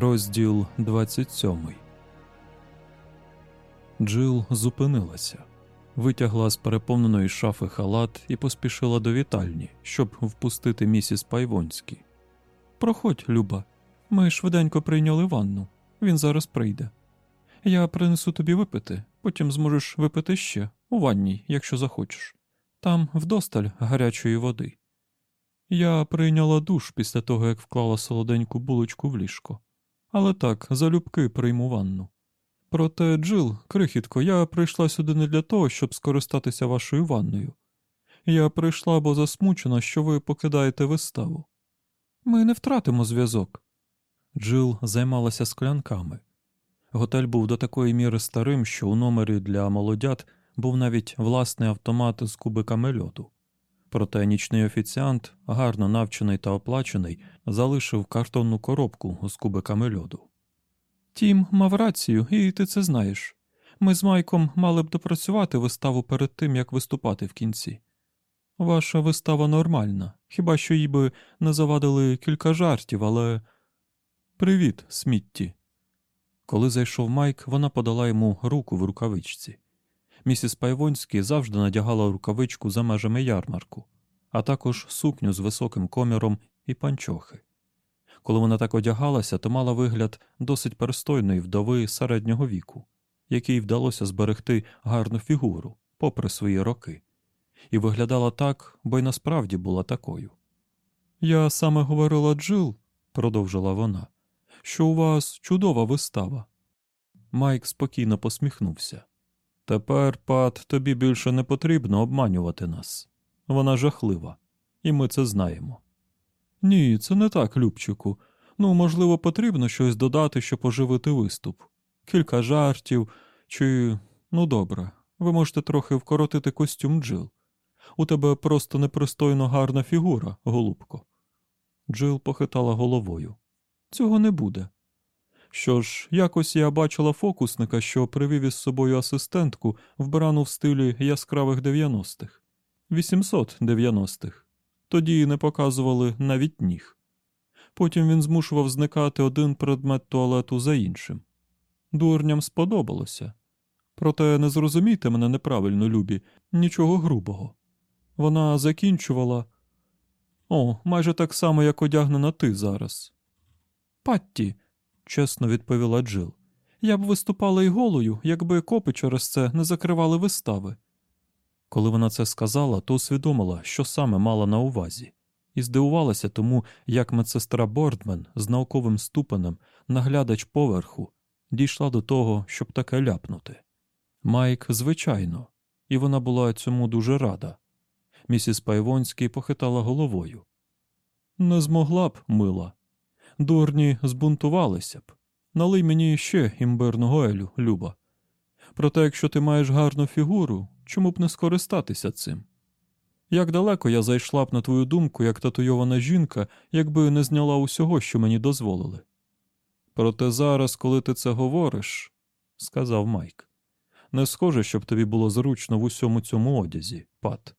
Розділ 27 Джил зупинилася, витягла з переповненої шафи халат і поспішила до вітальні, щоб впустити місіс Пайвонські. Проходь, Люба, ми швиденько прийняли ванну. Він зараз прийде. Я принесу тобі випити, потім зможеш випити ще у ванній, якщо захочеш. Там вдосталь гарячої води. Я прийняла душ після того, як вклала солоденьку булочку в ліжко. Але так, залюбки прийму ванну. Проте, Джил, крихітко, я прийшла сюди не для того, щоб скористатися вашою ванною. Я прийшла, бо засмучена, що ви покидаєте виставу. Ми не втратимо зв'язок. Джил займалася склянками. Готель був до такої міри старим, що у номері для молодят був навіть власний автомат з кубиками льоду. Проте нічний офіціант, гарно навчений та оплачений, залишив картонну коробку з кубиками льоду. Тім мав рацію, і ти це знаєш. Ми з Майком мали б допрацювати виставу перед тим, як виступати в кінці. Ваша вистава нормальна, хіба що їй би не завадили кілька жартів, але. Привіт, Смітті. Коли зайшов Майк, вона подала йому руку в рукавичці. Місіс Пайвонський завжди надягала рукавичку за межами ярмарку, а також сукню з високим коміром і панчохи. Коли вона так одягалася, то мала вигляд досить перестойної вдови середнього віку, якій вдалося зберегти гарну фігуру, попри свої роки, і виглядала так, бо й насправді була такою. Я саме говорила Джил, продовжила вона, що у вас чудова вистава. Майк спокійно посміхнувся. Тепер, Пат, тобі більше не потрібно обманювати нас. Вона жахлива, і ми це знаємо. Ні, це не так, Любчику. Ну, можливо, потрібно щось додати, щоб оживити виступ. Кілька жартів, чи. Ну, добре, ви можете трохи вкоротити костюм Джил. У тебе просто непристойно гарна фігура, голубко. Джил похитала головою. Цього не буде. Що ж, якось я бачила фокусника, що привів із собою асистентку, вбрану в стилі яскравих 90-х. 890-х. Тоді не показували навіть ніг. Потім він змушував зникати один предмет туалету за іншим. Дурням сподобалося. Проте не зрозумійте мене неправильно, любі, нічого грубого. Вона закінчувала о, майже так само, як одягнена ти зараз. Патті, чесно відповіла Джил. Я б виступала й голою, якби копи через це не закривали вистави. Коли вона це сказала, то усвідомила, що саме мала на увазі, і здивувалася тому, як медсестра Бордмен з науковим ступенем, наглядач поверху, дійшла до того, щоб таке ляпнути. Майк, звичайно, і вона була цьому дуже рада. Місіс Пайвонський похитала головою. Не змогла б, мила. Дурні збунтувалися б. Налий мені ще імбирного елю, Люба. Проте, якщо ти маєш гарну фігуру, чому б не скористатися цим? Як далеко я зайшла б на твою думку, як татуйована жінка, якби не зняла усього, що мені дозволили? Проте зараз, коли ти це говориш, сказав Майк, не схоже, щоб тобі було зручно в усьому цьому одязі, пат.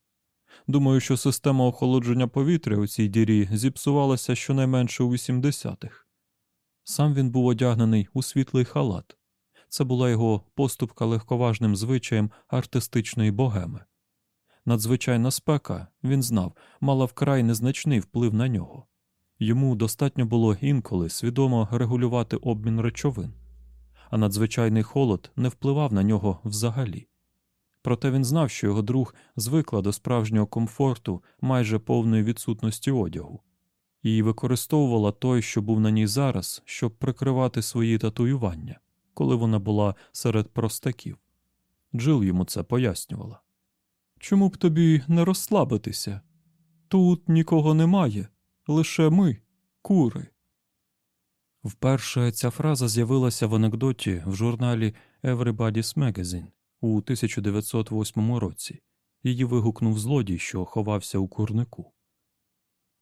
Думаю, що система охолодження повітря у цій дірі зіпсувалася щонайменше у 80-х. Сам він був одягнений у світлий халат. Це була його поступка легковажним звичаєм артистичної богеми. Надзвичайна спека, він знав, мала вкрай незначний вплив на нього. Йому достатньо було інколи свідомо регулювати обмін речовин, а надзвичайний холод не впливав на нього взагалі. Проте він знав, що його друг звикла до справжнього комфорту майже повної відсутності одягу, і використовувала той, що був на ній зараз, щоб прикривати свої татуювання, коли вона була серед простаків. Джил йому це пояснювала. Чому б тобі не розслабитися? Тут нікого немає, лише ми, кури. Вперше ця фраза з'явилася в анекдоті в журналі Everybody's Magazine у 1908 році. Її вигукнув злодій, що ховався у курнику.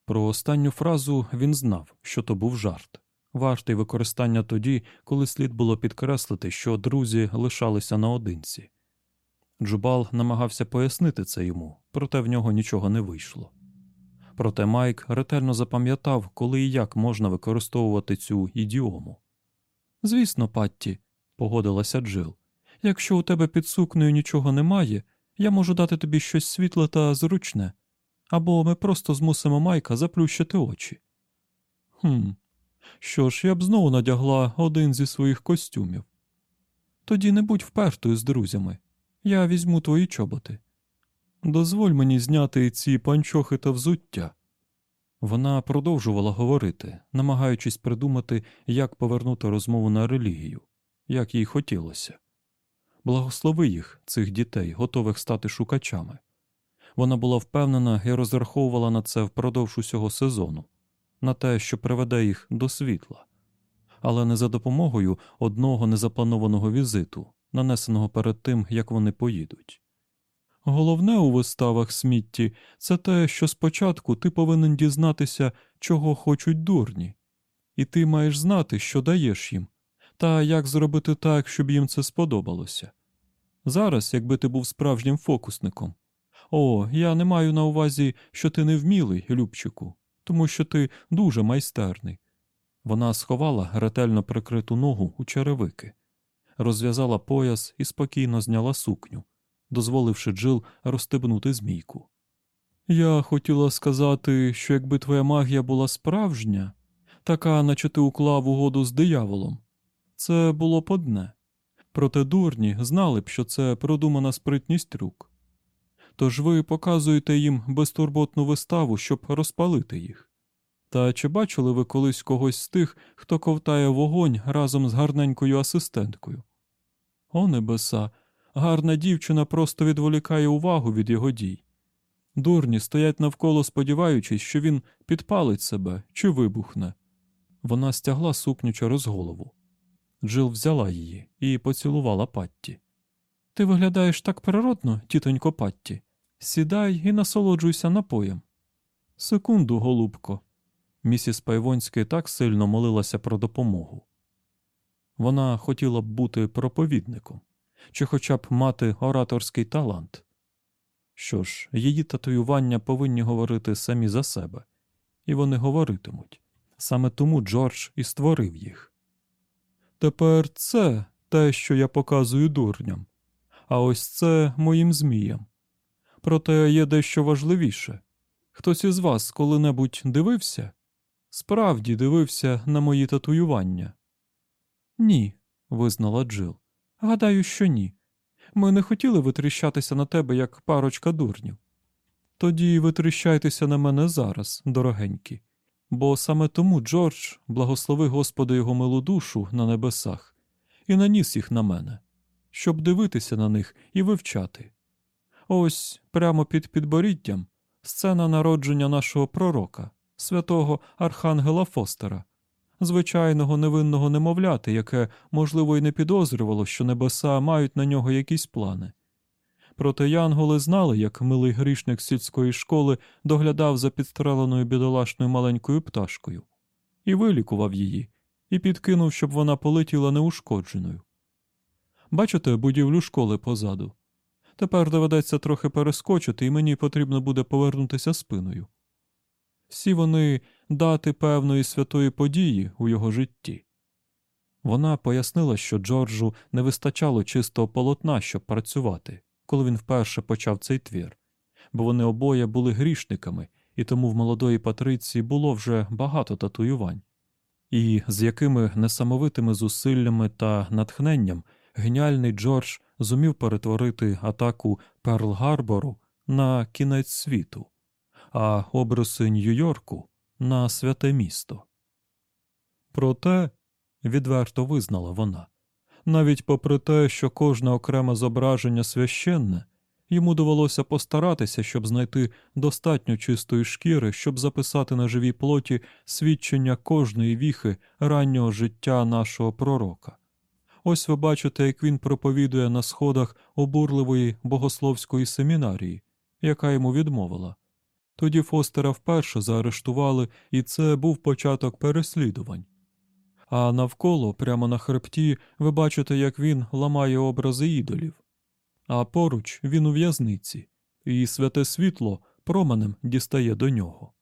Про останню фразу він знав, що то був жарт, вартий використання тоді, коли слід було підкреслити, що друзі лишалися наодинці. Джубал намагався пояснити це йому, проте в нього нічого не вийшло. Проте Майк ретельно запам'ятав, коли і як можна використовувати цю ідіому. Звісно, Патті, погодилася Джил, якщо у тебе під сукнею нічого немає, я можу дати тобі щось світле та зручне, або ми просто змусимо Майка заплющити очі. Хм, що ж, я б знову надягла один зі своїх костюмів. Тоді не будь впертою з друзями. Я візьму твої чоботи. Дозволь мені зняти ці панчохи та взуття. Вона продовжувала говорити, намагаючись придумати, як повернути розмову на релігію, як їй хотілося. Благослови їх, цих дітей, готових стати шукачами. Вона була впевнена і розраховувала на це впродовж усього сезону, на те, що приведе їх до світла, але не за допомогою одного незапланованого візиту, нанесеного перед тим, як вони поїдуть. Головне у виставах смітті це те, що спочатку ти повинен дізнатися, чого хочуть дурні, і ти маєш знати, що даєш їм, та як зробити так, щоб їм це сподобалося. Зараз, якби ти був справжнім фокусником. О, я не маю на увазі, що ти невмілий, Любчику, тому що ти дуже майстерний. Вона сховала ретельно прикриту ногу у черевики, розв'язала пояс і спокійно зняла сукню дозволивши Джил розстебнути змійку. Я хотіла сказати, що якби твоя магія була справжня, така, наче ти уклав угоду з дияволом, це було б одне. Проте дурні знали б, що це продумана спритність рук. Тож ви показуєте їм безтурботну виставу, щоб розпалити їх. Та чи бачили ви колись когось з тих, хто ковтає вогонь разом з гарненькою асистенткою? О, небеса, Гарна дівчина просто відволікає увагу від його дій. Дурні стоять навколо, сподіваючись, що він підпалить себе чи вибухне. Вона стягла сукню через голову. Джил взяла її і поцілувала Патті. Ти виглядаєш так природно, тітонько Патті. Сідай і насолоджуйся напоєм. Секунду, голубко. Місіс Пайвонський так сильно молилася про допомогу. Вона хотіла б бути проповідником чи хоча б мати ораторський талант. Що ж, її татуювання повинні говорити самі за себе, і вони говоритимуть. Саме тому Джордж і створив їх. Тепер це те, що я показую дурням, а ось це моїм зміям. Проте є дещо важливіше. Хтось із вас коли-небудь дивився? Справді дивився на мої татуювання? Ні, визнала Джил. Гадаю, що ні. Ми не хотіли витріщатися на тебе, як парочка дурнів. Тоді витріщайтеся на мене зараз, дорогенькі, бо саме тому Джордж, благослови Господи його милу душу на небесах, і наніс їх на мене, щоб дивитися на них і вивчати. Ось прямо під підборіддям сцена народження нашого пророка, святого Архангела Фостера звичайного невинного немовляти, яке, можливо, й не підозрювало, що небеса мають на нього якісь плани. Проте янголи знали, як милий грішник сільської школи доглядав за підстреленою бідолашною маленькою пташкою, і вилікував її, і підкинув, щоб вона полетіла неушкодженою. Бачите будівлю школи позаду. Тепер доведеться трохи перескочити, і мені потрібно буде повернутися спиною. Всі вони дати певної святої події у його житті. Вона пояснила, що Джорджу не вистачало чистого полотна, щоб працювати, коли він вперше почав цей твір, бо вони обоє були грішниками, і тому в молодої Патриці було вже багато татуювань, і з якими несамовитими зусиллями та натхненням геніальний Джордж зумів перетворити атаку Перл Гарбору на кінець світу, а обриси Нью-Йорку на святе місто. Проте, відверто визнала вона, навіть попри те, що кожне окреме зображення священне, Йому довелося постаратися, щоб знайти достатньо чистої шкіри, щоб записати на живій плоті свідчення кожної віхи раннього життя нашого пророка. Ось ви бачите, як він проповідує на сходах обурливої богословської семінарії, яка йому відмовила. Тоді Фостера вперше заарештували, і це був початок переслідувань. А навколо, прямо на хребті, ви бачите, як він ламає образи ідолів. А поруч він у в'язниці, і святе світло променем дістає до нього.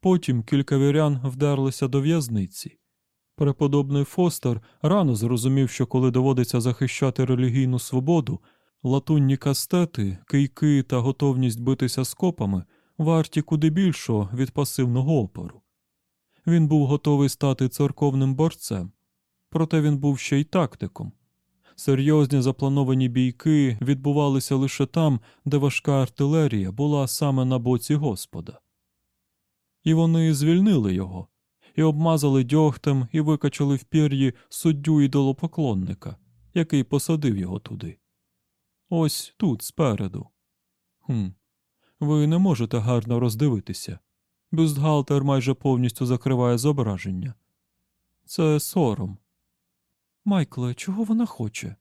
Потім кілька вірян вдерлися до в'язниці. Преподобний Фостер рано зрозумів, що коли доводиться захищати релігійну свободу, латунні кастети, кийки та готовність битися з копами варті куди більшого від пасивного опору. Він був готовий стати церковним борцем, проте він був ще й тактиком. Серйозні заплановані бійки відбувалися лише там, де важка артилерія була саме на боці Господа. І вони звільнили його, і обмазали дьогтем і викачали в пір'ї суддю ідолопоклонника, який посадив його туди. Ось тут, спереду. Хм. Ви не можете гарно роздивитися. Бюстгальтер майже повністю закриває зображення. Це сором. Майкле, чого вона хоче?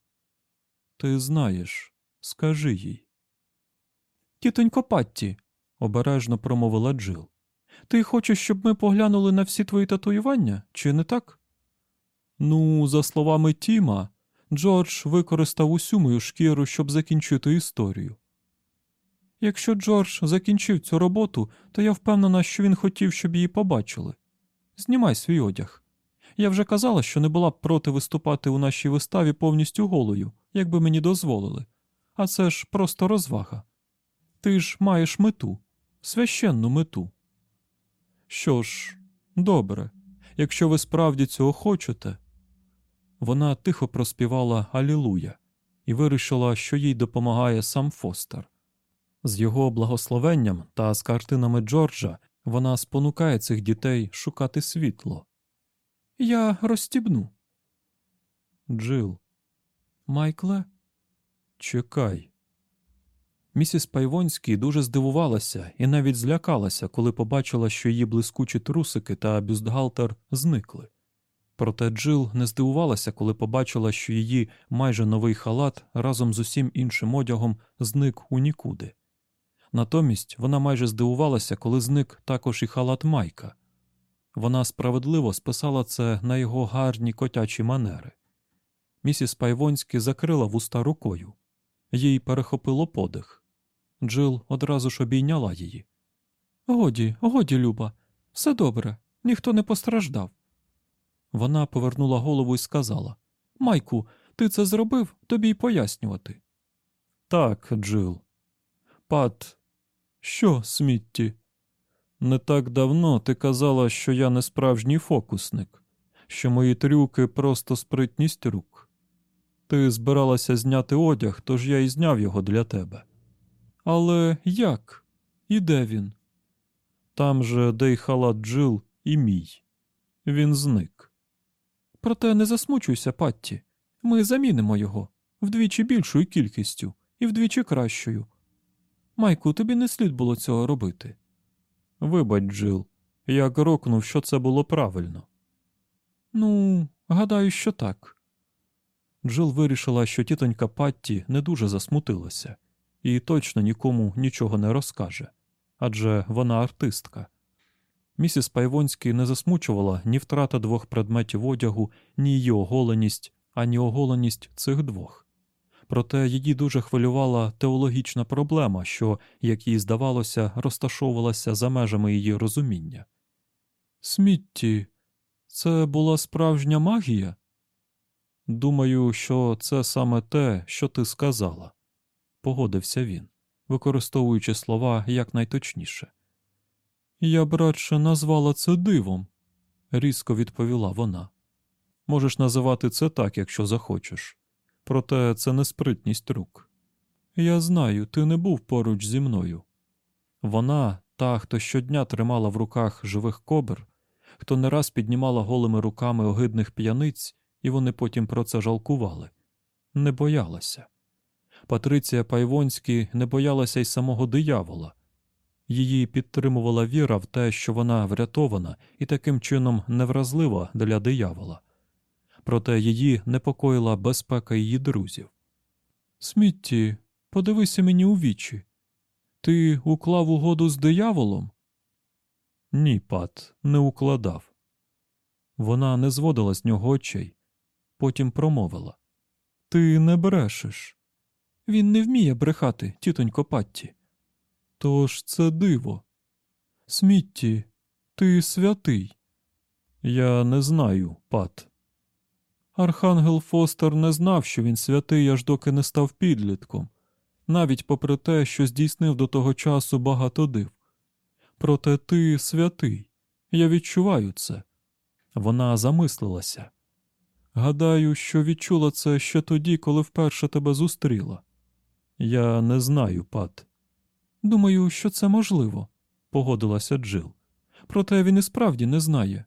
Ти знаєш, скажи їй. Тітонько Патті, обережно промовила Джил. Ти хочеш, щоб ми поглянули на всі твої татуювання, чи не так? Ну, за словами Тіма, Джордж використав усю мою шкіру, щоб закінчити історію. Якщо Джордж закінчив цю роботу, то я впевнена, що він хотів, щоб її побачили. Знімай свій одяг. Я вже казала, що не була б проти виступати у нашій виставі повністю голою, якби мені дозволили. А це ж просто розвага. Ти ж маєш мету, священну мету. Що ж, добре, якщо ви справді цього хочете. Вона тихо проспівала Алілуя і вирішила, що їй допомагає сам Фостер. З його благословенням та з картинами Джорджа вона спонукає цих дітей шукати світло. Я розстібну. Джил. Майкле, чекай. Місіс Пайвонський дуже здивувалася і навіть злякалася, коли побачила, що її блискучі трусики та бюстгальтер зникли. Проте Джил не здивувалася, коли побачила, що її майже новий халат разом з усім іншим одягом зник у нікуди. Натомість вона майже здивувалася, коли зник також і халат Майка. Вона справедливо списала це на його гарні котячі манери. Місіс Пайвонський закрила вуста рукою. Їй перехопило подих. Джил одразу ж обійняла її. Годі, годі, Люба, все добре, ніхто не постраждав. Вона повернула голову і сказала Майку, ти це зробив, тобі й пояснювати. Так, Джил. Пат, що, Смітті? Не так давно ти казала, що я не справжній фокусник, що мої трюки просто спритність рук. Ти збиралася зняти одяг, тож я і зняв його для тебе. Але як? І де він? Там же, де й халат Джил, і мій. Він зник. Проте не засмучуйся, Патті. Ми замінимо його вдвічі більшою кількістю і вдвічі кращою. Майку, тобі не слід було цього робити. Вибач, Джил, я крокнув, що це було правильно. Ну, гадаю, що так. Джил вирішила, що тітонька Патті не дуже засмутилася і точно нікому нічого не розкаже адже вона артистка. Місіс Пайвонський не засмучувала ні втрата двох предметів одягу, ні її оголеність, ані оголеність цих двох. Проте її дуже хвилювала теологічна проблема, що, як їй здавалося, розташовувалася за межами її розуміння. Смітті, це була справжня магія? Думаю, що це саме те, що ти сказала, погодився він, використовуючи слова якнайточніше. Я б радше назвала це дивом, різко відповіла вона. Можеш називати це так, якщо захочеш проте це не спритність рук. Я знаю, ти не був поруч зі мною. Вона, та, хто щодня тримала в руках живих кобр, хто не раз піднімала голими руками огидних п'яниць, і вони потім про це жалкували, не боялася. Патриція Пайвонські не боялася й самого диявола. Її підтримувала віра в те, що вона врятована і таким чином невразлива для диявола. Проте її непокоїла безпека її друзів. Смітті, подивися мені у вічі. Ти уклав угоду з дияволом? Ні, Пат, не укладав. Вона не зводила з нього очей, потім промовила Ти не брешеш. Він не вміє брехати, тітонько Патті. Тож це диво. Смітті, ти святий. Я не знаю, Пат. Архангел Фостер не знав, що він святий, аж доки не став підлітком, навіть попри те, що здійснив до того часу багато див. Проте ти святий, я відчуваю це. Вона замислилася. Гадаю, що відчула це ще тоді, коли вперше тебе зустріла. Я не знаю, Пат. Думаю, що це можливо, погодилася Джил. Проте він і справді не знає.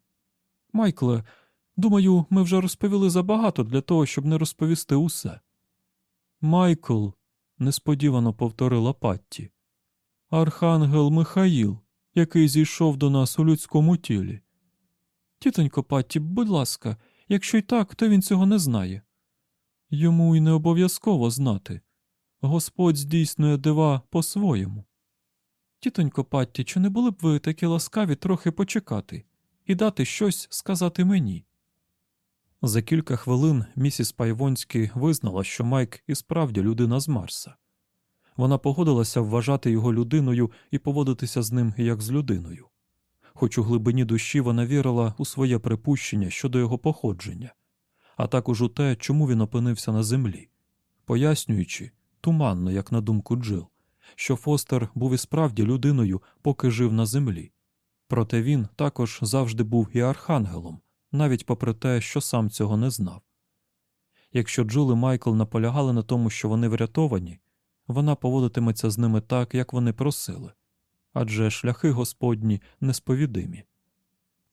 Майкле, думаю, ми вже розповіли забагато для того, щоб не розповісти усе. Майкл, несподівано повторила Патті. Архангел Михаїл, який зійшов до нас у людському тілі. Тітонько Патті, будь ласка, якщо й так, то він цього не знає. Йому й не обов'язково знати. Господь здійснює дива по-своєму. Тітонько Патті, чи не були б ви такі ласкаві трохи почекати і дати щось сказати мені? За кілька хвилин місіс Пайвонський визнала, що Майк і справді людина з Марса. Вона погодилася вважати його людиною і поводитися з ним як з людиною. Хоч у глибині душі вона вірила у своє припущення щодо його походження, а також у те, чому він опинився на землі, пояснюючи, туманно, як на думку Джил, що Фостер був і справді людиною, поки жив на землі. Проте він також завжди був і архангелом, навіть попри те, що сам цього не знав. Якщо Джул і Майкл наполягали на тому, що вони врятовані, вона поводитиметься з ними так, як вони просили адже шляхи Господні несповідимі.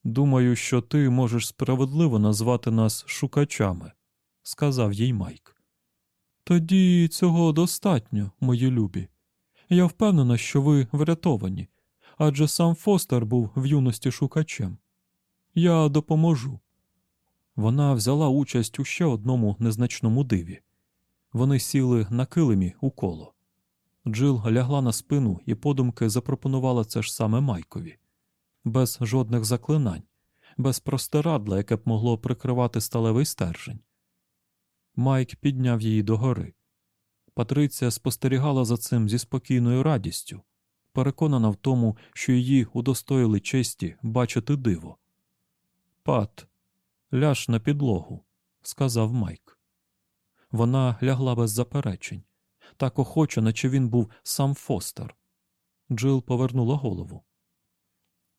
Думаю, що ти можеш справедливо назвати нас шукачами, сказав їй Майк. Тоді цього достатньо, мої любі. Я впевнена, що ви врятовані, адже сам Фостер був в юності шукачем. Я допоможу. Вона взяла участь у ще одному незначному диві. Вони сіли на килимі у коло. Джил лягла на спину і подумки запропонувала це ж саме Майкові, без жодних заклинань, без простирадла, яке б могло прикривати сталевий стержень. Майк підняв її догори. Патриція спостерігала за цим зі спокійною радістю, переконана в тому, що її удостоїли честі бачити диво. Пат, ляж на підлогу, сказав Майк. Вона лягла без заперечень, так охоче, наче він був сам Фостер. Джил повернула голову.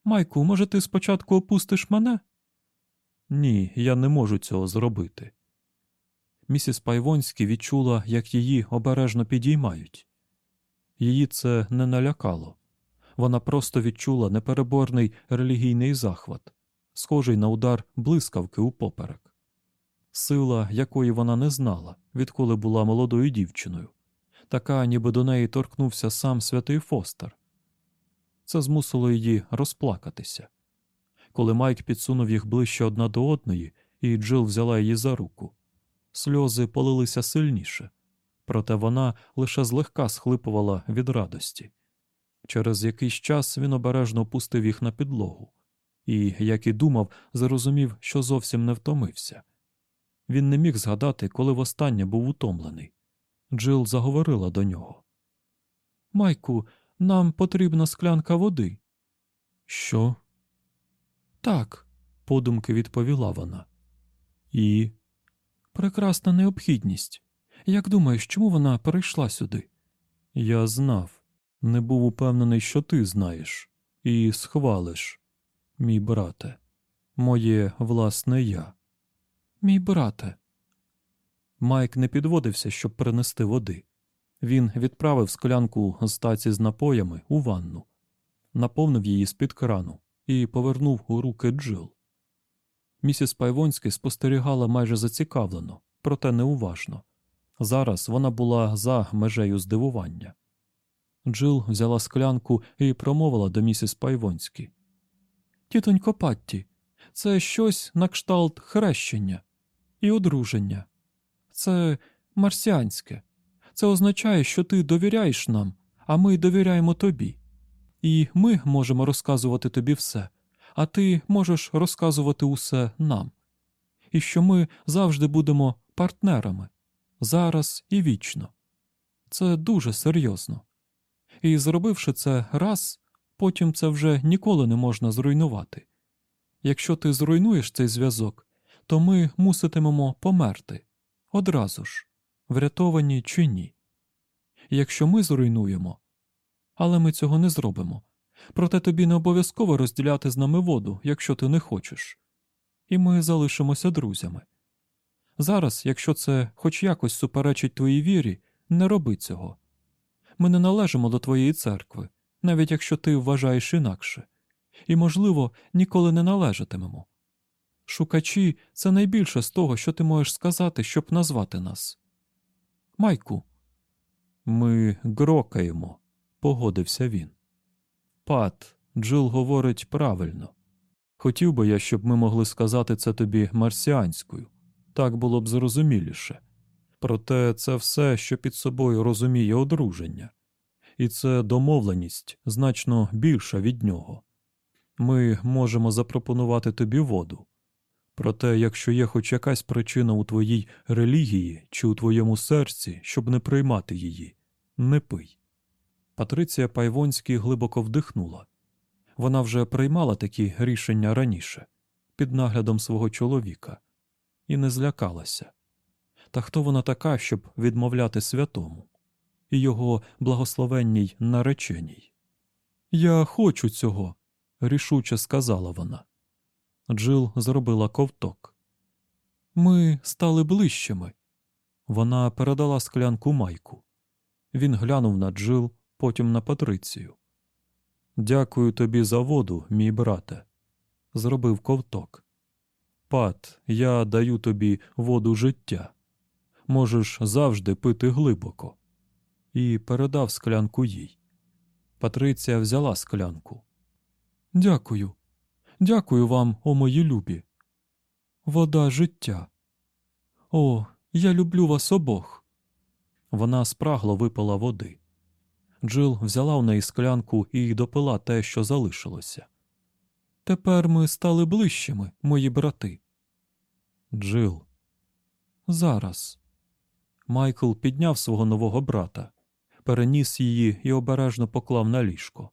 Майку, може, ти спочатку опустиш мене? Ні, я не можу цього зробити. Місіс Пайвонський відчула, як її обережно підіймають. Її це не налякало. Вона просто відчула непереборний релігійний захват, схожий на удар блискавки у поперек. Сила, якої вона не знала, відколи була молодою дівчиною, така, ніби до неї торкнувся сам святий Фостер. Це змусило її розплакатися. Коли Майк підсунув їх ближче одна до одної, і Джил взяла її за руку. Сльози полилися сильніше, проте вона лише злегка схлипувала від радості. Через якийсь час він обережно опустив їх на підлогу і, як і думав, зрозумів, що зовсім не втомився. Він не міг згадати, коли востаннє був утомлений. Джил заговорила до нього. Майку, нам потрібна склянка води. Що? Так, подумки відповіла вона. І прекрасна необхідність. Як думаєш, чому вона перейшла сюди? Я знав, не був упевнений, що ти знаєш, і схвалиш, мій брате, моє власне я. Мій брате. Майк не підводився, щоб принести води. Він відправив склянку з таці з напоями у ванну, наповнив її з під крану і повернув у руки Джил. Місіс Пайвонський спостерігала майже зацікавлено, проте неуважно. Зараз вона була за межею здивування. Джил взяла склянку і промовила до місіс Пайвонські. Тітонько Патті, це щось на кшталт хрещення і одруження. Це марсіанське. Це означає, що ти довіряєш нам, а ми довіряємо тобі. І ми можемо розказувати тобі все, а ти можеш розказувати усе нам. І що ми завжди будемо партнерами зараз і вічно. Це дуже серйозно. І зробивши це раз, потім це вже ніколи не можна зруйнувати. Якщо ти зруйнуєш цей зв'язок, то ми муситимемо померти одразу ж, врятовані чи ні. Якщо ми зруйнуємо, але ми цього не зробимо. Проте тобі не обов'язково розділяти з нами воду, якщо ти не хочеш. І ми залишимося друзями. Зараз, якщо це хоч якось суперечить твоїй вірі, не роби цього. Ми не належимо до твоєї церкви, навіть якщо ти вважаєш інакше, і, можливо, ніколи не належатимемо. Шукачі це найбільше з того, що ти можеш сказати, щоб назвати нас. Майку. Ми грокаємо, погодився він. Пат, Джил говорить правильно. Хотів би я, щоб ми могли сказати це тобі марсіанською. Так було б зрозуміліше. Проте це все, що під собою розуміє одруження, і це домовленість значно більша від нього. Ми можемо запропонувати тобі воду. Проте, якщо є хоч якась причина у твоїй релігії чи у твоєму серці, щоб не приймати її, не пий. Патриція Пайвонський глибоко вдихнула. Вона вже приймала такі рішення раніше, під наглядом свого чоловіка, і не злякалася. Та хто вона така, щоб відмовляти святому і його благословенній нареченій? Я хочу цього, рішуче сказала вона. Джил зробила ковток. Ми стали ближчими. Вона передала склянку майку. Він глянув на Джил, потім на Патрицію. Дякую тобі за воду, мій брате. Зробив ковток. Пат, я даю тобі воду життя. Можеш завжди пити глибоко. І передав склянку їй. Патриція взяла склянку. Дякую. Дякую вам, о мої любі. Вода життя. О, я люблю вас обох. Вона спрагло випила води. Джил взяла у неї склянку і допила те, що залишилося. Тепер ми стали ближчими, мої брати. Джил. Зараз. Майкл підняв свого нового брата, переніс її і обережно поклав на ліжко.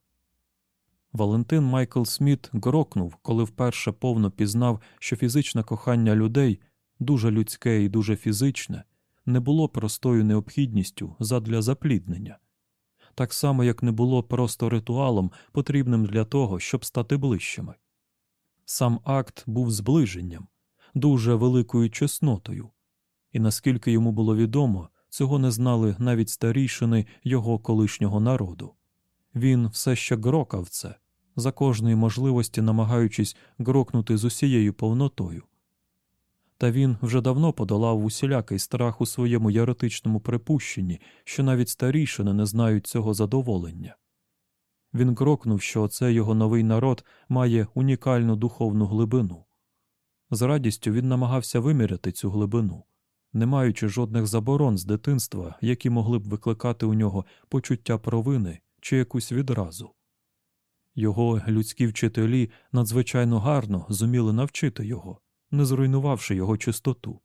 Валентин Майкл Сміт грокнув, коли вперше повно пізнав, що фізичне кохання людей, дуже людське і дуже фізичне, не було простою необхідністю задля запліднення, так само, як не було просто ритуалом, потрібним для того, щоб стати ближчими. Сам акт був зближенням, дуже великою чеснотою, і наскільки йому було відомо, цього не знали навіть старійшини його колишнього народу. Він все ще грокав це, за кожної можливості намагаючись грокнути з усією повнотою. Та він вже давно подолав усілякий страх у своєму єретичному припущенні, що навіть старішини не знають цього задоволення. Він крокнув, що цей його новий народ має унікальну духовну глибину. З радістю він намагався виміряти цю глибину, не маючи жодних заборон з дитинства, які могли б викликати у нього почуття провини чи якусь відразу. Його людські вчителі надзвичайно гарно зуміли навчити його, не зруйнувавши його чистоту.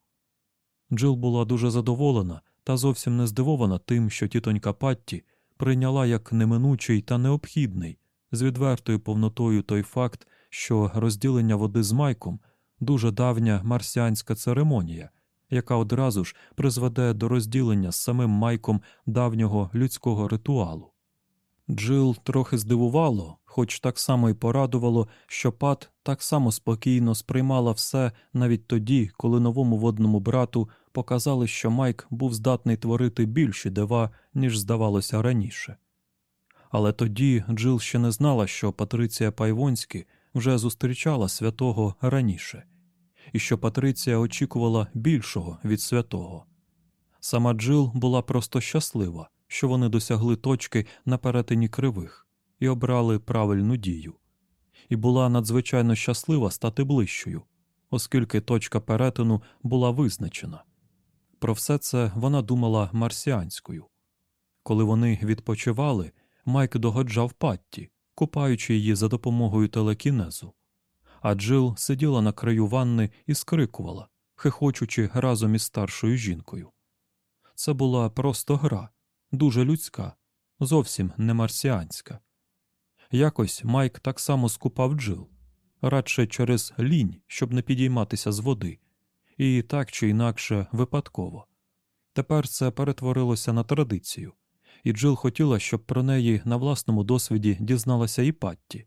Джил була дуже задоволена та зовсім не здивована тим, що тітонька Патті прийняла як неминучий та необхідний, з відвертою повнотою той факт, що розділення води з майком дуже давня марсіанська церемонія, яка одразу ж призведе до розділення з самим майком давнього людського ритуалу. Джил трохи здивувало, хоч так само й порадувало, що Пат так само спокійно сприймала все навіть тоді, коли новому водному брату показали, що Майк був здатний творити більші дива, ніж здавалося раніше. Але тоді Джил ще не знала, що Патриція Пайвонські вже зустрічала святого раніше, і що Патриція очікувала більшого від святого. Сама Джил була просто щаслива, що вони досягли точки на перетині кривих і обрали правильну дію, і була надзвичайно щаслива стати ближчою, оскільки точка перетину була визначена. Про все це вона думала марсіанською. Коли вони відпочивали, Майк догоджав Патті, купаючи її за допомогою телекінезу. А Джил сиділа на краю ванни і скрикувала, хихочучи разом із старшою жінкою. Це була просто гра, дуже людська, зовсім не марсіанська. Якось Майк так само скупав Джил, радше через лінь, щоб не підійматися з води, і так чи інакше випадково. Тепер це перетворилося на традицію, і Джил хотіла, щоб про неї на власному досвіді дізналася і Патті.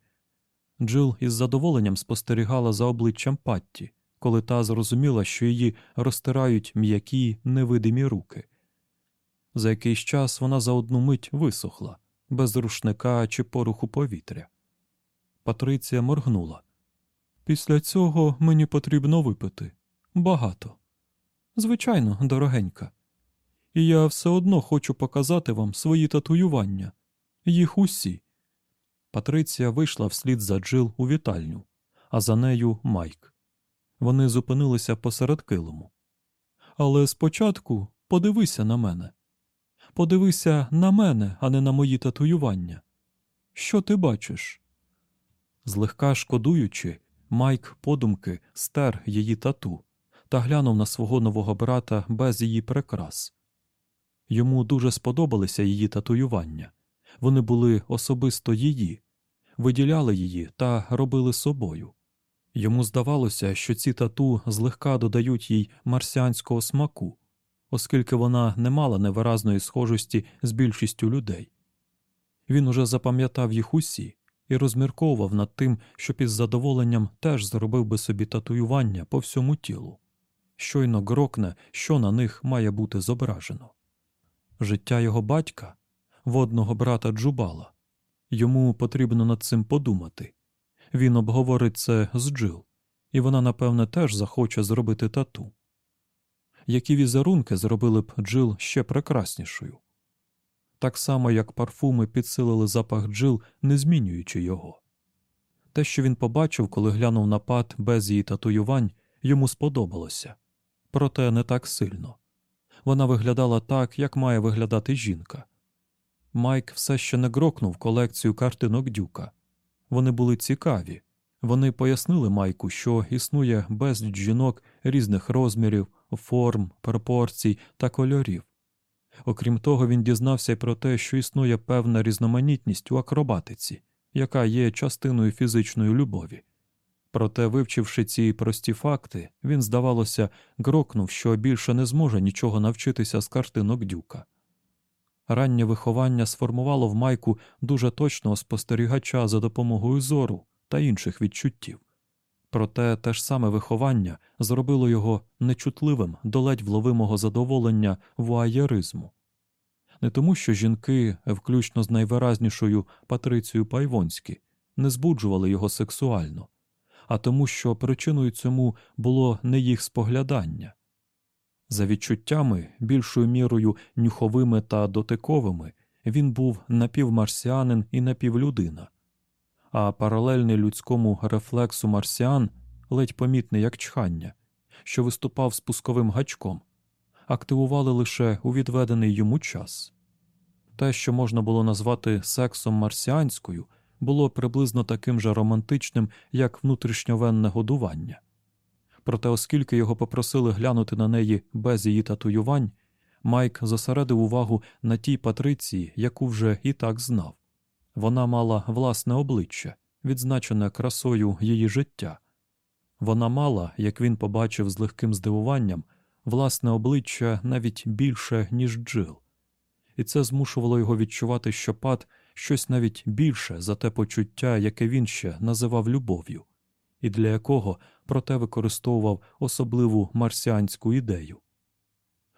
Джил із задоволенням спостерігала за обличчям Патті, коли та зрозуміла, що її розтирають м'які невидимі руки. За якийсь час вона за одну мить висохла, без рушника чи поруху повітря. Патриція моргнула. Після цього мені потрібно випити. Багато. Звичайно, дорогенька. І я все одно хочу показати вам свої татуювання, їх усі. Патриція вийшла вслід за Джил у вітальню, а за нею Майк. Вони зупинилися посеред килиму. Але спочатку подивися на мене. Подивися на мене, а не на мої татуювання. Що ти бачиш? Злегка шкодуючи, Майк подумки стер її тату та глянув на свого нового брата без її прикрас. Йому дуже сподобалися її татуювання. Вони були особисто її, виділяли її та робили собою. Йому здавалося, що ці тату злегка додають їй марсіанського смаку, оскільки вона не мала невиразної схожості з більшістю людей. Він уже запам'ятав їх усі і розмірковував над тим, що із задоволенням теж зробив би собі татуювання по всьому тілу. Щойно грокне, що на них має бути зображено. Життя його батька, водного брата Джубала. Йому потрібно над цим подумати. Він обговорить це з Джил, і вона, напевне, теж захоче зробити тату. Які візерунки зробили б Джил ще прекраснішою. Так само, як парфуми підсилили запах Джил, не змінюючи його. Те, що він побачив, коли глянув на пад без її татуювань, йому сподобалося, проте не так сильно. Вона виглядала так, як має виглядати жінка. Майк все ще не грокнув колекцію картинок дюка. Вони були цікаві. Вони пояснили Майку, що існує безліч жінок різних розмірів, форм, пропорцій та кольорів. Окрім того, він дізнався й про те, що існує певна різноманітність у акробатиці, яка є частиною фізичної любові. Проте, вивчивши ці прості факти, він, здавалося, грокнув, що більше не зможе нічого навчитися з картинок дюка. Раннє виховання сформувало в майку дуже точного спостерігача за допомогою зору та інших відчуттів. Проте те ж саме виховання зробило його нечутливим до ледь вловимого задоволення вуаєризму. Не тому, що жінки, включно з найвиразнішою Патрицією Пайвонські, не збуджували його сексуально, а тому, що причиною цьому було не їх споглядання. За відчуттями, більшою мірою нюховими та дотиковими, він був напівмарсіанин і напівлюдина, а паралельний людському рефлексу марсіан, ледь помітний як чхання, що виступав спусковим гачком, активували лише у відведений йому час. Те, що можна було назвати сексом марсіанською, було приблизно таким же романтичним, як внутрішньовенне годування. Проте, оскільки його попросили глянути на неї без її татуювань, Майк зосередив увагу на тій патриції, яку вже і так знав. Вона мала власне обличчя, відзначене красою її життя. Вона мала, як він побачив з легким здивуванням, власне обличчя навіть більше, ніж джил, і це змушувало його відчувати, що пад щось навіть більше за те почуття, яке він ще називав любов'ю, і для якого проте використовував особливу марсіанську ідею.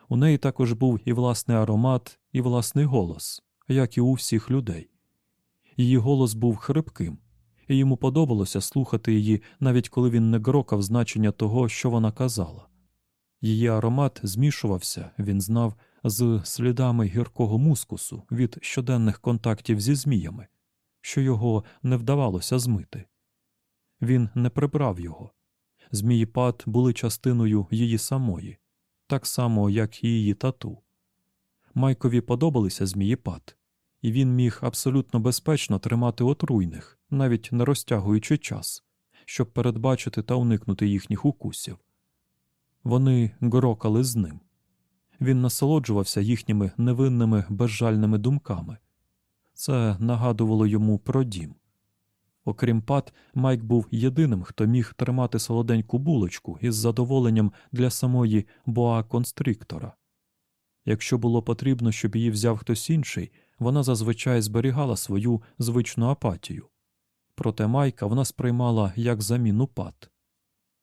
У неї також був і власний аромат, і власний голос, як і у всіх людей. Її голос був хрипким, і йому подобалося слухати її, навіть коли він не грокав значення того, що вона казала. Її аромат змішувався, він знав, з слідами гіркого мускусу від щоденних контактів зі зміями, що його не вдавалося змити. Він не прибрав його. Зміїпад були частиною її самої, так само, як і її тату. Майкові подобалися зміїпад, і він міг абсолютно безпечно тримати отруйних, навіть не розтягуючи час, щоб передбачити та уникнути їхніх укусів. Вони грокали з ним. Він насолоджувався їхніми невинними безжальними думками. Це нагадувало йому про дім. Окрім пат, Майк був єдиним, хто міг тримати солоденьку булочку із задоволенням для самої боа констриктора. Якщо було потрібно, щоб її взяв хтось інший, вона зазвичай зберігала свою звичну апатію. Проте Майка вона сприймала як заміну пат.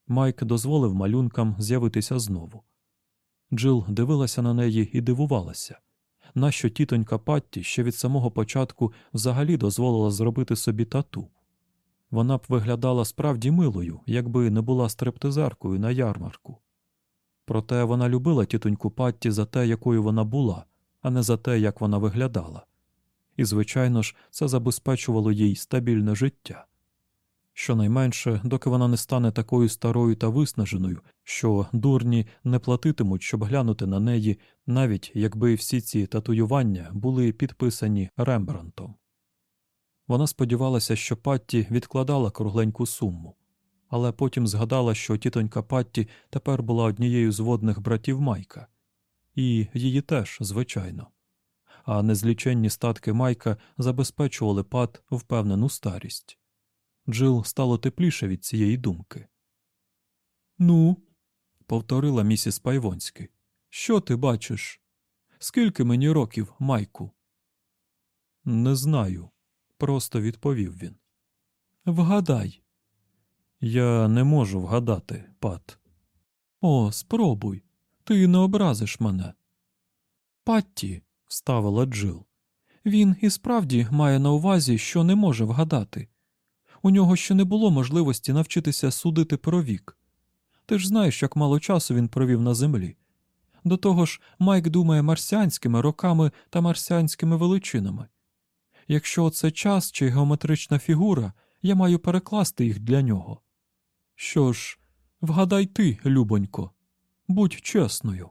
Майк дозволив малюнкам з'явитися знову. Джил дивилася на неї і дивувалася, нащо тітонька Патті ще від самого початку взагалі дозволила зробити собі тату. Вона б виглядала справді милою, якби не була стрептизеркою на ярмарку. Проте вона любила тітоньку Патті за те, якою вона була, а не за те, як вона виглядала. І, звичайно ж, це забезпечувало їй стабільне життя. Щонайменше, доки вона не стане такою старою та виснаженою, що дурні не платитимуть, щоб глянути на неї, навіть якби всі ці татуювання були підписані Рембрантом. Вона сподівалася, що Патті відкладала кругленьку суму, але потім згадала, що тітонька Патті тепер була однією з водних братів Майка, і її теж, звичайно. А незліченні статки Майка забезпечували Пат впевнену старість. Джил стало тепліше від цієї думки. Ну, повторила місіс Пайвонський. Що ти бачиш? Скільки мені років, Майку? Не знаю, просто відповів він. Вгадай. Я не можу вгадати, пат. О, спробуй. Ти не образиш мене. Патті, вставила Джил. Він і справді має на увазі, що не може вгадати. У нього ще не було можливості навчитися судити про вік. Ти ж знаєш, як мало часу він провів на землі. До того ж, Майк думає марсіанськими роками та марсіанськими величинами. Якщо це час чи геометрична фігура, я маю перекласти їх для нього. Що ж, вгадай ти, любонько, будь чесною.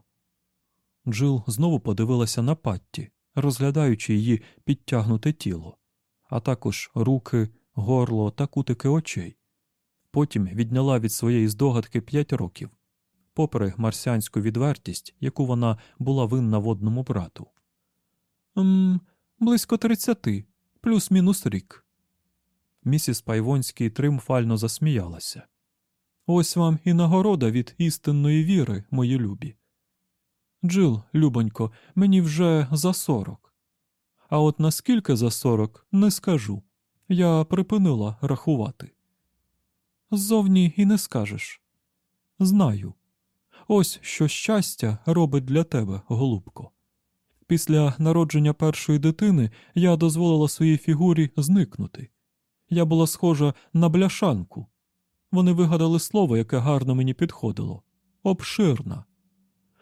Джил знову подивилася на Патті, розглядаючи її підтягнуте тіло, а також руки, горло та кутики очей. Потім відняла від своєї здогадки п'ять років, попри марсіанську відвертість, яку вона була винна водному брату. «М, Близько тридцяти, плюс-мінус рік. Місіс Пайвонський триумфально засміялася. Ось вам і нагорода від істинної віри, мої любі. Джил, любонько, мені вже за сорок. А от наскільки за сорок, не скажу. Я припинила рахувати. Ззовні і не скажеш. Знаю. Ось що щастя робить для тебе, голубко. Після народження першої дитини я дозволила своїй фігурі зникнути. Я була схожа на бляшанку. Вони вигадали слово, яке гарно мені підходило обширна.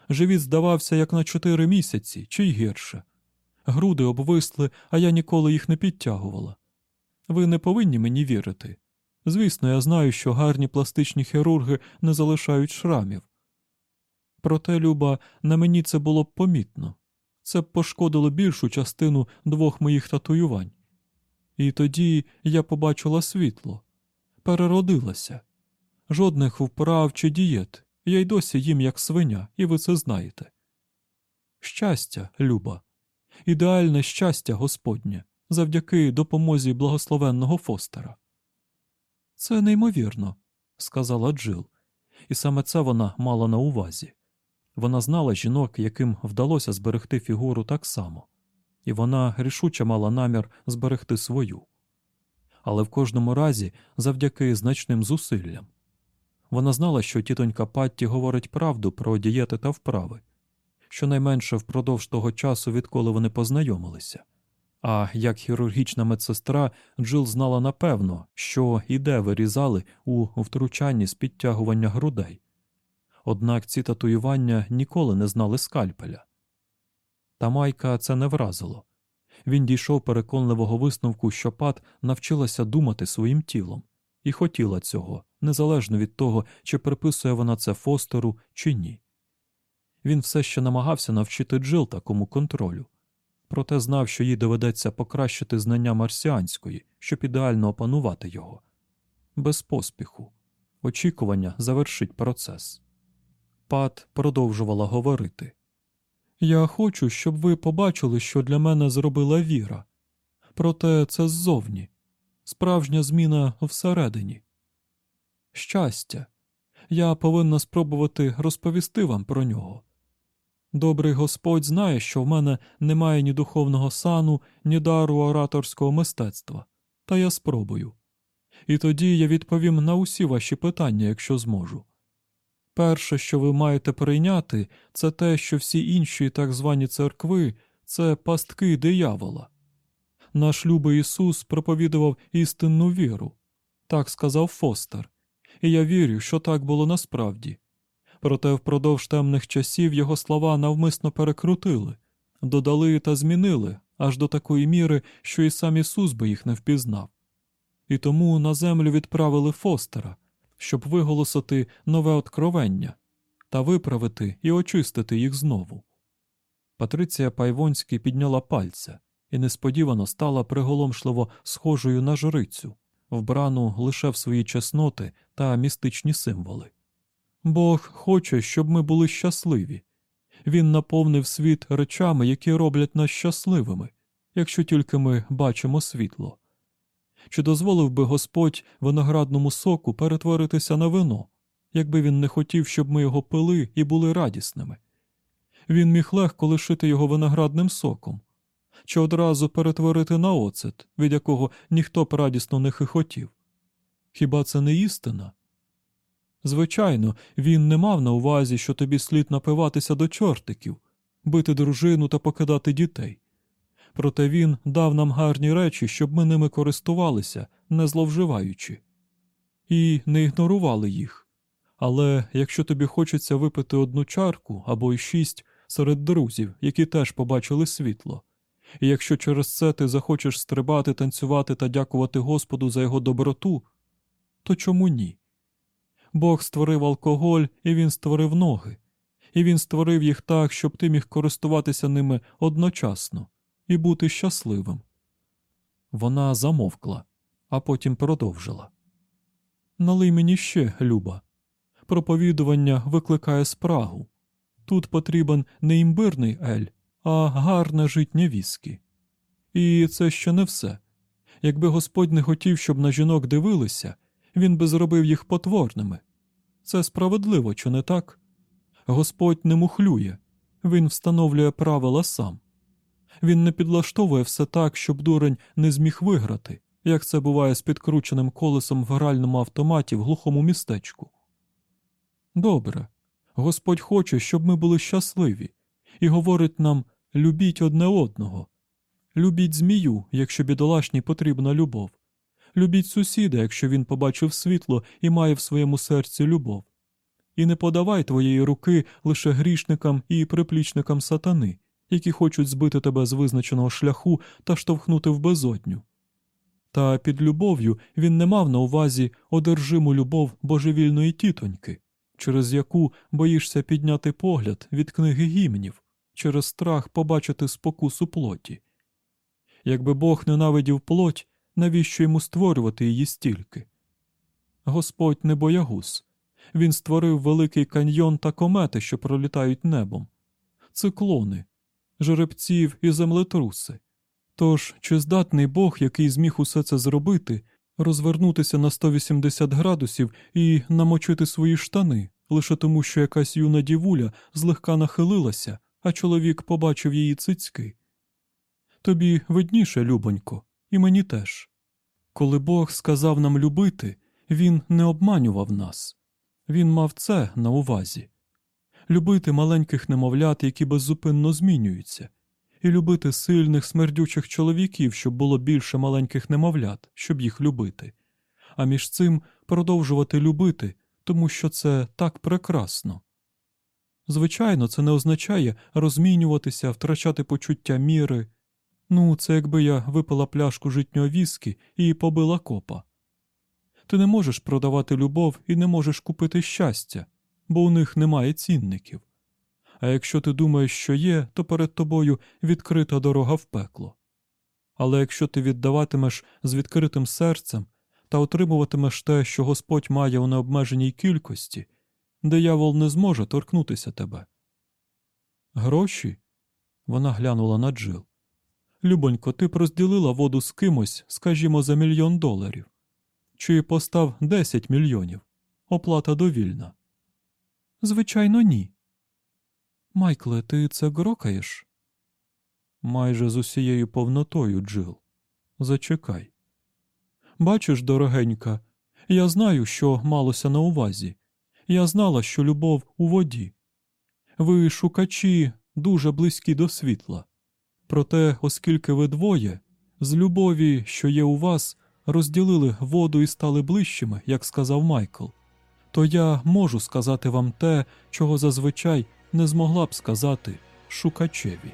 Живіт здавався як на чотири місяці, чи й гірше. Груди обвисли, а я ніколи їх не підтягувала. Ви не повинні мені вірити. Звісно, я знаю, що гарні пластичні хірурги не залишають шрамів. Проте, Люба, на мені це було б помітно. Це пошкодило більшу частину двох моїх татуювань. І тоді я побачила світло, переродилася. Жодних вправ чи дієт. Я й досі їм як свиня, і ви це знаєте. Щастя, Люба, ідеальне щастя Господнє завдяки допомозі благословенного Фостера. Це неймовірно, сказала Джил, і саме це вона мала на увазі. Вона знала жінок, яким вдалося зберегти фігуру так само, і вона рішуче мала намір зберегти свою. Але в кожному разі завдяки значним зусиллям. Вона знала, що тітонька Патті говорить правду про дієти та вправи, щонайменше впродовж того часу, відколи вони познайомилися. А як хірургічна медсестра Джил знала напевно, що і де вирізали у втручанні з підтягування грудей. Однак ці татуювання ніколи не знали скальпеля. Та Майка це не вразило. Він дійшов переконливого висновку, що Пат навчилася думати своїм тілом і хотіла цього, незалежно від того, чи приписує вона це Фостеру чи ні. Він все ще намагався навчити Джил такому контролю, проте знав, що їй доведеться покращити знання марсіанської, щоб ідеально опанувати його. Без поспіху. Очікування завершить процес. Пат продовжувала говорити. Я хочу, щоб ви побачили, що для мене зробила віра. Проте це ззовні, справжня зміна всередині. Щастя, я повинна спробувати розповісти вам про нього. Добрий Господь знає, що в мене немає ні духовного сану, ні дару ораторського мистецтва, та я спробую. І тоді я відповім на усі ваші питання, якщо зможу. Перше, що ви маєте прийняти, це те, що всі інші так звані церкви це пастки диявола. Наш любий Ісус проповідував істинну віру, так сказав Фостер, і я вірю, що так було насправді. Проте впродовж темних часів його слова навмисно перекрутили, додали та змінили аж до такої міри, що і сам Ісус би їх не впізнав. І тому на землю відправили Фостера щоб виголосити нове откровення та виправити і очистити їх знову. Патриція Пайвонський підняла пальця і несподівано стала приголомшливо схожою на жрицю, вбрану лише в свої чесноти та містичні символи. Бог хоче, щоб ми були щасливі. Він наповнив світ речами, які роблять нас щасливими, якщо тільки ми бачимо світло. Чи дозволив би Господь виноградному соку перетворитися на вино, якби він не хотів, щоб ми його пили і були радісними? Він міг легко лишити його виноградним соком, чи одразу перетворити на оцет, від якого ніхто б радісно не хихотів. Хіба це не істина? Звичайно, він не мав на увазі, що тобі слід напиватися до чортиків, бити дружину та покидати дітей проте він дав нам гарні речі, щоб ми ними користувалися, не зловживаючи, і не ігнорували їх. Але якщо тобі хочеться випити одну чарку або й шість серед друзів, які теж побачили світло, і якщо через це ти захочеш стрибати, танцювати та дякувати Господу за його доброту, то чому ні? Бог створив алкоголь, і він створив ноги, і він створив їх так, щоб ти міг користуватися ними одночасно і бути щасливим. Вона замовкла, а потім продовжила. Налий мені ще, Люба. Проповідування викликає спрагу. Тут потрібен не імбирний ель, а гарне житнє віскі. І це ще не все. Якби Господь не хотів, щоб на жінок дивилися, він би зробив їх потворними. Це справедливо, чи не так? Господь не мухлює, він встановлює правила сам. Він не підлаштовує все так, щоб дурень не зміг виграти, як це буває з підкрученим колесом в гральному автоматі в глухому містечку. Добре, Господь хоче, щоб ми були щасливі, і говорить нам любіть одне одного, любіть змію, якщо бідолашній потрібна любов, любіть сусіда, якщо він побачив світло і має в своєму серці любов. І не подавай твоєї руки лише грішникам і приплічникам сатани, які хочуть збити тебе з визначеного шляху та штовхнути в безодню. Та під любов'ю він не мав на увазі одержиму любов божевільної тітоньки, через яку боїшся підняти погляд від книги гімнів, через страх побачити спокусу плоті. Якби Бог ненавидів плоть, навіщо йому створювати її стільки? Господь не боягуз. Він створив великий каньйон та комети, що пролітають небом, циклони, жеребців і землетруси. Тож, чи здатний Бог, який зміг усе це зробити, розвернутися на 180 градусів і намочити свої штани, лише тому, що якась юна дівуля злегка нахилилася, а чоловік побачив її цицьки? Тобі видніше, любонько, і мені теж. Коли Бог сказав нам любити, він не обманював нас, він мав це на увазі любити маленьких немовлят, які беззупинно змінюються, і любити сильних, смердючих чоловіків, щоб було більше маленьких немовлят, щоб їх любити, а між цим продовжувати любити, тому що це так прекрасно, Звичайно, це не означає розмінюватися, втрачати почуття міри. Ну, це якби я випила пляшку житнього віскі і побила копа. Ти не можеш продавати любов і не можеш купити щастя, бо у них немає цінників. А якщо ти думаєш, що є, то перед тобою відкрита дорога в пекло. Але якщо ти віддаватимеш з відкритим серцем та отримуватимеш те, що Господь має у необмеженій кількості, диявол не зможе торкнутися тебе. Гроші? Вона глянула на Джил. Любонько, ти б розділила воду з кимось, скажімо, за мільйон доларів. Чи постав 10 мільйонів? Оплата довільна. Звичайно, ні. Майкле, ти це грокаєш? Майже з усією повнотою, Джил. Зачекай. Бачиш, дорогенька, я знаю, що малося на увазі. Я знала, що любов у воді. Ви, шукачі, дуже близькі до світла. Проте, оскільки ви двоє, з любові, що є у вас, розділили воду і стали ближчими, як сказав Майкл, то я можу сказати вам те, чого зазвичай не змогла б сказати шукачеві.